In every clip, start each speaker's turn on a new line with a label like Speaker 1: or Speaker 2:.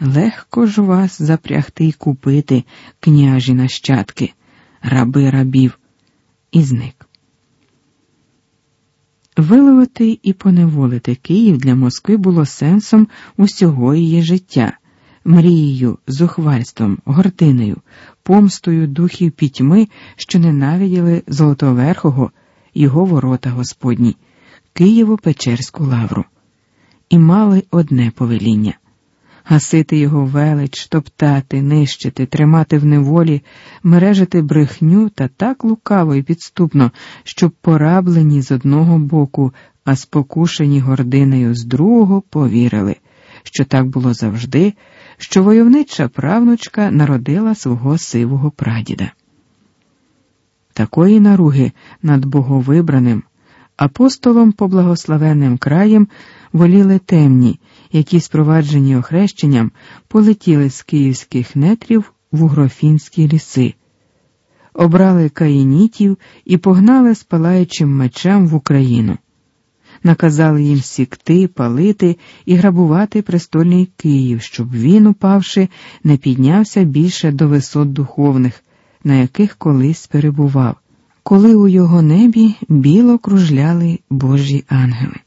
Speaker 1: Легко ж вас запрягти й купити, княжі нащадки, раби рабів, і зник. Виловити і поневолити Київ для Москви було сенсом усього її життя, мрією, зухвальством, гортинею, помстою духів пітьми, що ненавиділи Золотоверхого, його ворота Господні, Києво-Печерську лавру, і мали одне повеління гасити його велич, топтати, нищити, тримати в неволі, мережити брехню та так лукаво і підступно, щоб пораблені з одного боку, а спокушені гординею з другого повірили, що так було завжди, що войовнича правнучка народила свого сивого прадіда. Такої наруги над боговибраним, апостолом поблагословенним краєм воліли темні які, спроваджені охрещенням, полетіли з київських нетрів в угрофінські ліси, обрали каїнітів і погнали з палаючим мечем в Україну, наказали їм сікти, палити і грабувати престольний Київ, щоб він, упавши, не піднявся більше до висот духовних, на яких колись перебував, коли у його небі біло кружляли Божі ангели.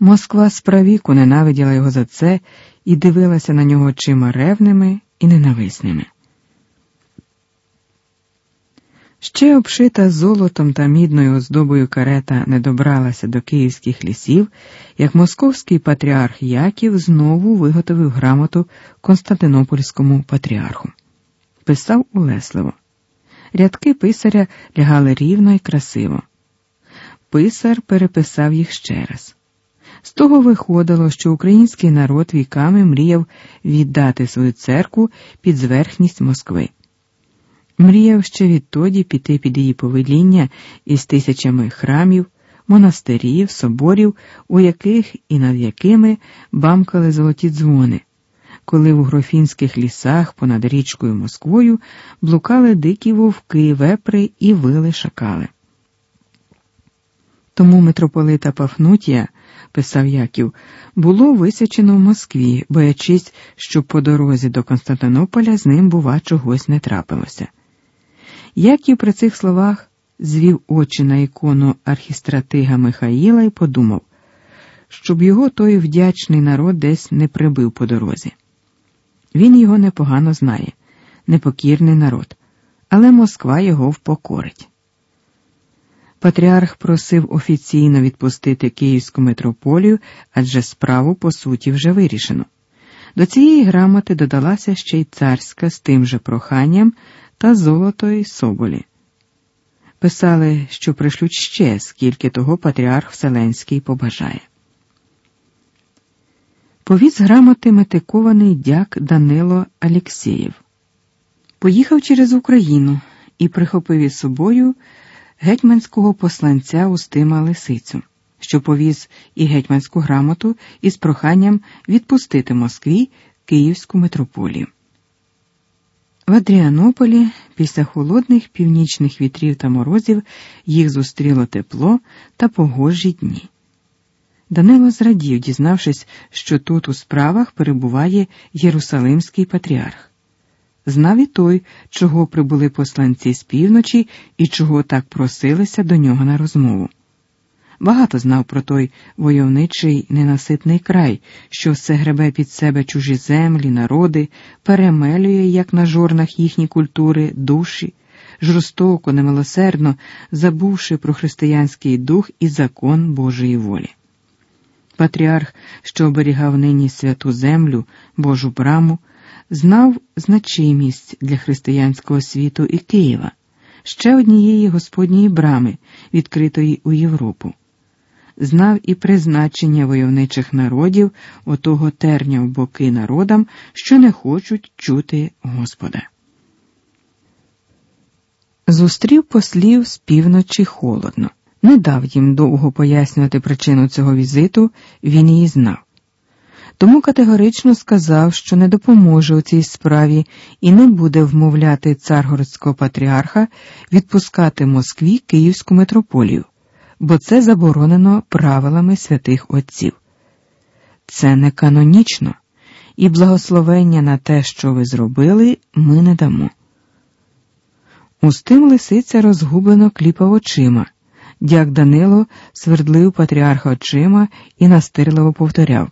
Speaker 1: Москва справіку ненавиділа його за це і дивилася на нього очима ревними і ненависними. Ще обшита золотом та мідною оздобою карета не добралася до київських лісів, як московський патріарх Яків знову виготовив грамоту Константинопольському патріарху. Писав улесливо. Рядки писаря лягали рівно і красиво. Писар переписав їх ще раз. З того виходило, що український народ віками мріяв віддати свою церкву під зверхність Москви. Мріяв ще відтоді піти під її повеління із тисячами храмів, монастирів, соборів, у яких і над якими бамкали золоті дзвони, коли в грофінських лісах понад річкою Москвою блукали дикі вовки, вепри і вили шакали. Тому митрополита Пафнутія писав Яків, було висячено в Москві, боячись, що по дорозі до Константинополя з ним, бува, чогось не трапилося. Яків при цих словах звів очі на ікону архістратига Михаїла і подумав, щоб його той вдячний народ десь не прибив по дорозі. Він його непогано знає, непокірний народ, але Москва його впокорить. Патріарх просив офіційно відпустити Київську митрополію, адже справу по суті вже вирішено. До цієї грамоти додалася ще й царська з тим же проханням та золотої соболі. Писали, що пришлють ще, скільки того патріарх Вселенський побажає. Повіз грамоти метикований дяк Данило Алєксєєв. Поїхав через Україну і прихопив із собою гетьманського посланця Устима Лисицю, що повіз і гетьманську грамоту із проханням відпустити Москві Київську митрополію. В Адріанополі після холодних північних вітрів та морозів їх зустріло тепло та погожі дні. Данило зрадів, дізнавшись, що тут у справах перебуває Єрусалимський патріарх. Знав і той, чого прибули посланці з півночі і чого так просилися до нього на розмову. Багато знав про той войовничий ненаситний край, що все гребе під себе чужі землі, народи, перемелює, як на жорнах їхні культури, душі, жорстоко, немилосердно забувши про християнський дух і закон Божої волі. Патріарх, що оберігав нині святу землю, Божу браму, знав значимість для християнського світу і Києва, ще однієї Господньої брами, відкритої у Європу. Знав і призначення войовничих народів отого терня в боки народам, що не хочуть чути Господа. Зустрів послів з півночі холодно, не дав їм довго пояснювати причину цього візиту, він її знав тому категорично сказав, що не допоможе у цій справі і не буде вмовляти царгородського патріарха відпускати Москві Київську митрополію, бо це заборонено правилами святих отців. Це не канонічно, і благословення на те, що ви зробили, ми не дамо. Устим лисиця розгублено кліпав очима. Дяк Данило свердлив патріарха очима і настирливо повторяв.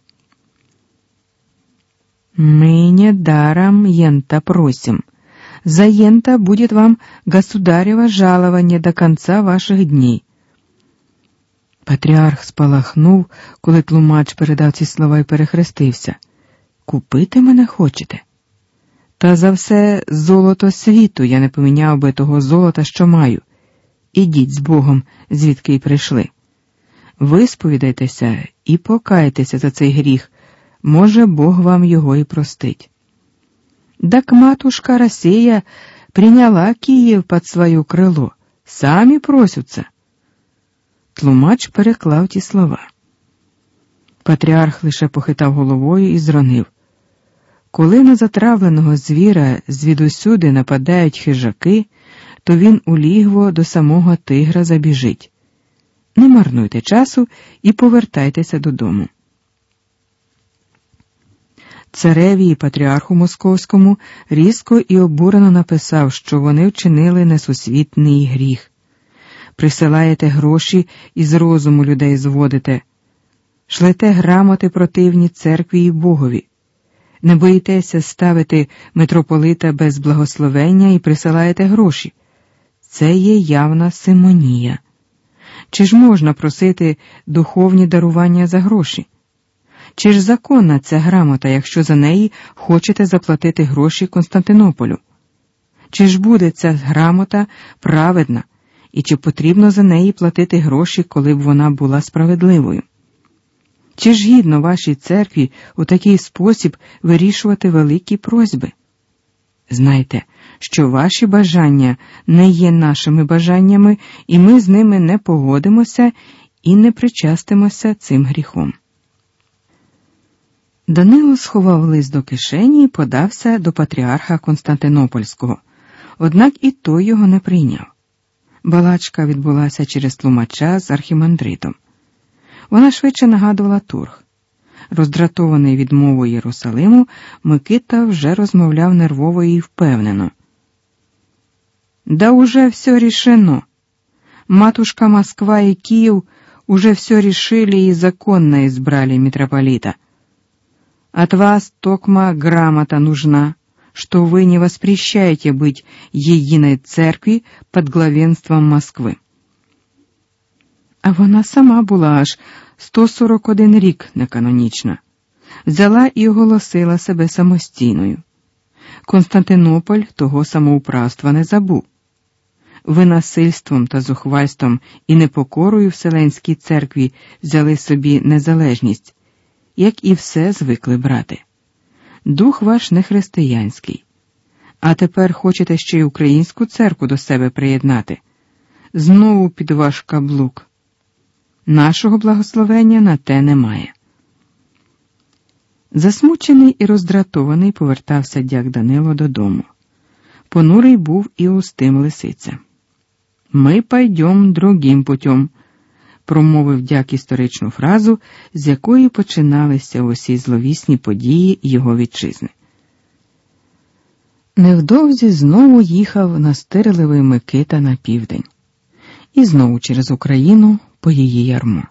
Speaker 1: Мы не даром ента просим. За ента будет вам государево жалование до конца ваших дней. Патріарх спалахнув, коли тлумач передав ці слова і перехрестився. Купити мене хочете? Та за все золото світу я не поміняв би того золота, що маю. Ідіть з Богом, звідки й прийшли. Висповідайтеся і покайтеся за цей гріх, може, Бог вам його і простить. Так матушка Росія прийняла Київ під своє крило, самі просяться. Тлумач переклав ті слова. Патріарх лише похитав головою і зронив. Коли на затравленого звіра звідусюди нападають хижаки, то він у лігво до самого тигра забіжить. Не марнуйте часу і повертайтеся додому. Цареві і патріарху Московському різко і обурено написав, що вони вчинили несусвітний гріх. Присилаєте гроші і з розуму людей зводите, шлете грамоти противні церкві і Богові. Не боїтеся ставити митрополита без благословення і присилаєте гроші. Це є явна симонія. Чи ж можна просити духовні дарування за гроші? Чи ж законна ця грамота, якщо за неї хочете заплатити гроші Константинополю? Чи ж буде ця грамота праведна, і чи потрібно за неї платити гроші, коли б вона була справедливою? Чи ж гідно вашій церкві у такий спосіб вирішувати великі просьби? Знайте, що ваші бажання не є нашими бажаннями, і ми з ними не погодимося і не причастимося цим гріхом. Данило сховав лист до кишені і подався до патріарха Константинопольського, однак і той його не прийняв. Балачка відбулася через тлумача з архімандритом. Вона швидше нагадувала торг. Роздратований відмовою Єрусалиму, Микита вже розмовляв нервово і впевнено. Да уже все решено. Матушка Москва и Киев уже все решили и законно избрали митрополита. От вас токма грамота нужна, что вы не воспрещаете быть единой церкви под главенством Москви. А вона сама була аж 141 рік неканонічна, взяла і оголосила себе самостійною. Константинополь того самоуправства не забув. Ви насильством та зухвальством і непокорою Вселенській церкві взяли собі незалежність як і все звикли брати. Дух ваш не християнський. А тепер хочете ще й українську церкву до себе приєднати. Знову під ваш каблук. Нашого благословення на те немає. Засмучений і роздратований повертався дяк Данило додому. Понурий був і устим лисиця. Ми пойдем другим путем промовив дяк історичну фразу, з якої починалися усі зловісні події його вітчизни. Невдовзі знову їхав настирливий Микита на південь, і знову через Україну по її ярмо.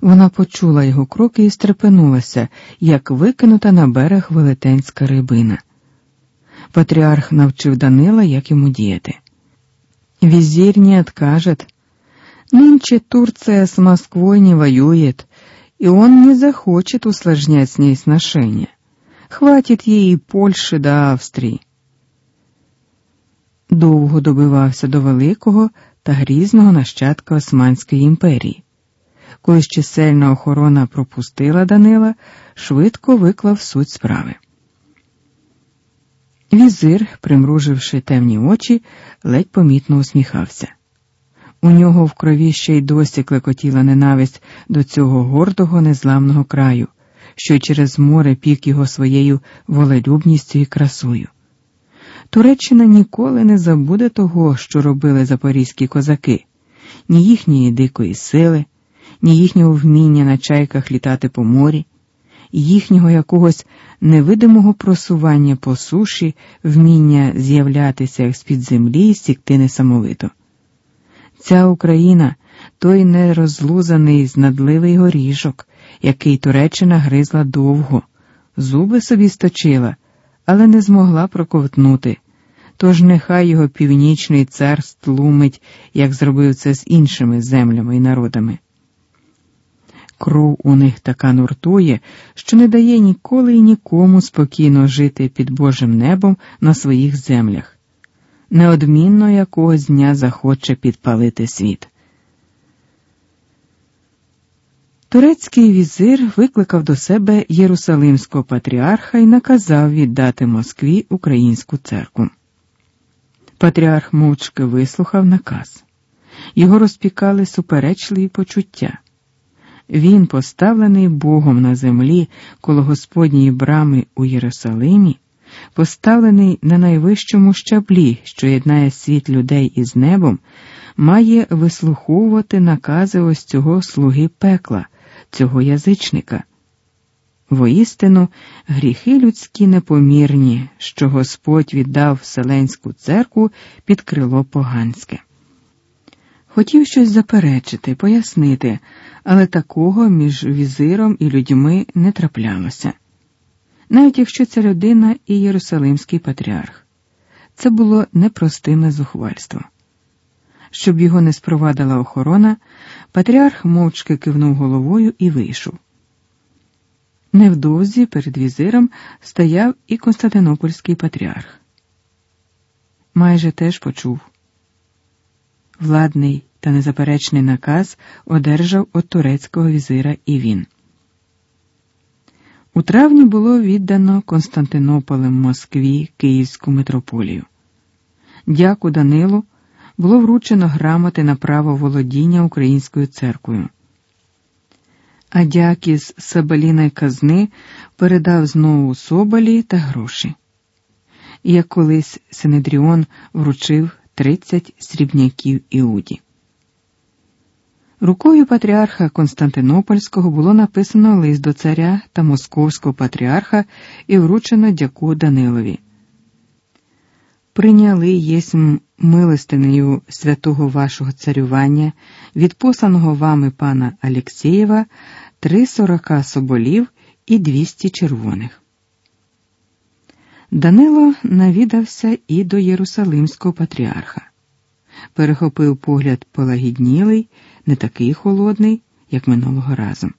Speaker 1: Вона почула його кроки і стрепенулася, як викинута на берег велетенська рибина. Патріарх навчив Данила, як йому діяти. Візір не откажет, Нынче Турция с Москвой не воюет, и он не захочет усложнять с ней сношения. Хватит їй Польщі до Австрії. Довго добивався до великого та грізного нащадка Османської імперії. Коли чисельна охорона пропустила Данила, швидко виклав суть справи. Візир, примруживши темні очі, ледь помітно усміхався. У нього в крові ще й досі клекотіла ненависть до цього гордого, незламного краю, що й через море пік його своєю волелюбністю і красою. Туреччина ніколи не забуде того, що робили запорізькі козаки, ні їхньої дикої сили, ні їхнього вміння на чайках літати по морі, їхнього якогось невидимого просування по суші, вміння з'являтися з-під землі і стікти несамовито. Ця Україна той нерозлузаний знадливий горішок, який Туреччина гризла довго, зуби собі сточила, але не змогла проковтнути. Тож нехай його північний цар стлумить, як зробив це з іншими землями і народами. Кров у них така нуртує, що не дає ніколи і нікому спокійно жити під Божим небом на своїх землях. Неодмінно якогось дня захоче підпалити світ. Турецький візир викликав до себе Єрусалимського патріарха і наказав віддати Москві українську церкву. Патріарх мовчки вислухав наказ. Його розпікали суперечливі почуття. Він, поставлений Богом на землі коло Господньої брами у Єрусалимі, поставлений на найвищому щаблі, що єднає світ людей із небом, має вислуховувати накази ось цього слуги пекла, цього язичника. Воістину, гріхи людські непомірні, що Господь віддав Вселенську церкву під крило поганське. Хотів щось заперечити, пояснити, але такого між візиром і людьми не траплялося. Навіть якщо ця людина і Єрусалимський патріарх, це було непростиме зухвальство. Щоб його не спровадила охорона, патріарх мовчки кивнув головою і вийшов. Невдовзі перед візиром стояв і Константинопольський патріарх. Майже теж почув. Владний та незаперечний наказ одержав від турецького візира і він. У травні було віддано Константинополем Москві Київську митрополію. Дяку Данилу було вручено грамоти на право володіння українською церквою. А дяк із Соболіної казни передав знову Соболі та гроші. Як колись Синедріон вручив 30 срібняків Іуді. Рукою патріарха Константинопольського було написано лист до царя та московського патріарха і вручено дяку Данилові. Прийняли єсмь милостинею святого вашого царювання, від посланого вами пана Алексєєва, три сорока соболів і двісті червоних. Данило навідався і до Єрусалимського патріарха. Перехопив погляд полагіднілий, не такий холодний, як минулого разу.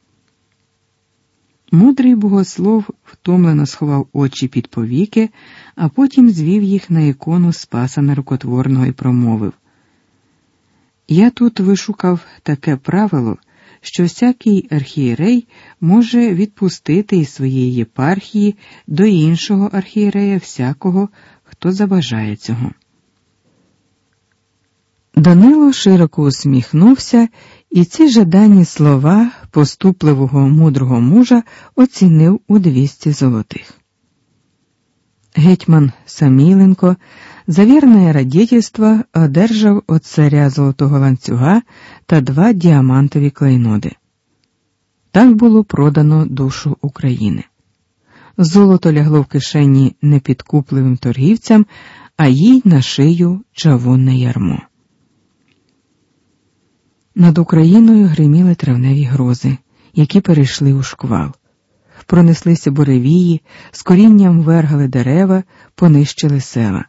Speaker 1: Мудрий богослов втомлено сховав очі під повіки, а потім звів їх на ікону Спаса Нерукотворного і промовив. Я тут вишукав таке правило, що всякий архієрей може відпустити із своєї єпархії до іншого архієрея всякого, хто забажає цього. Данило широко усміхнувся і ці жадані слова поступливого мудрого мужа оцінив у двісті золотих. Гетьман Саміленко за вірне радітельство одержав від царя золотого ланцюга та два діамантові клейноди. Так було продано душу України. Золото лягло в кишені непідкупливим торгівцям, а їй на шию чавунне ярмо. Над Україною гриміли травневі грози, які перейшли у шквал. Пронеслися буревії, з корінням вергали дерева, понищили села.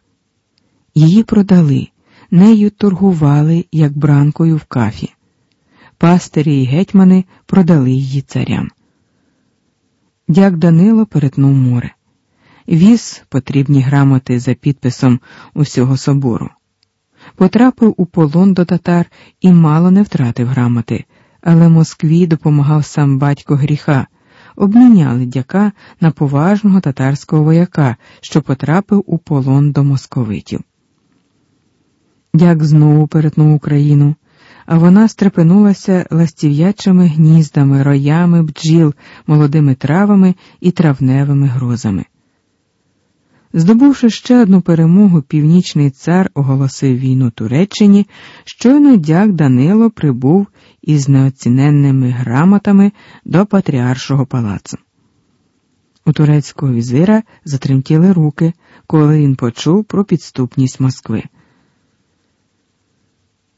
Speaker 1: Її продали, нею торгували, як бранкою в кафі. Пастирі і гетьмани продали її царям. Дяк Данило перетнув море. Віз потрібні грамоти за підписом усього собору потрапив у полон до татар і мало не втратив грамоти, але Москві допомагав сам батько гріха, обміняли дяка на поважного татарського вояка, що потрапив у полон до московитів. Дяк знову перетнув Україну, а вона стрепенулася ластів'ячими гніздами, роями бджіл, молодими травами і травневими грозами. Здобувши ще одну перемогу, північний цар оголосив війну Туреччині, щойно дяк Данило прибув із неоціненними грамотами до Патріаршого палацу. У турецького візира затремтіли руки, коли він почув про підступність Москви.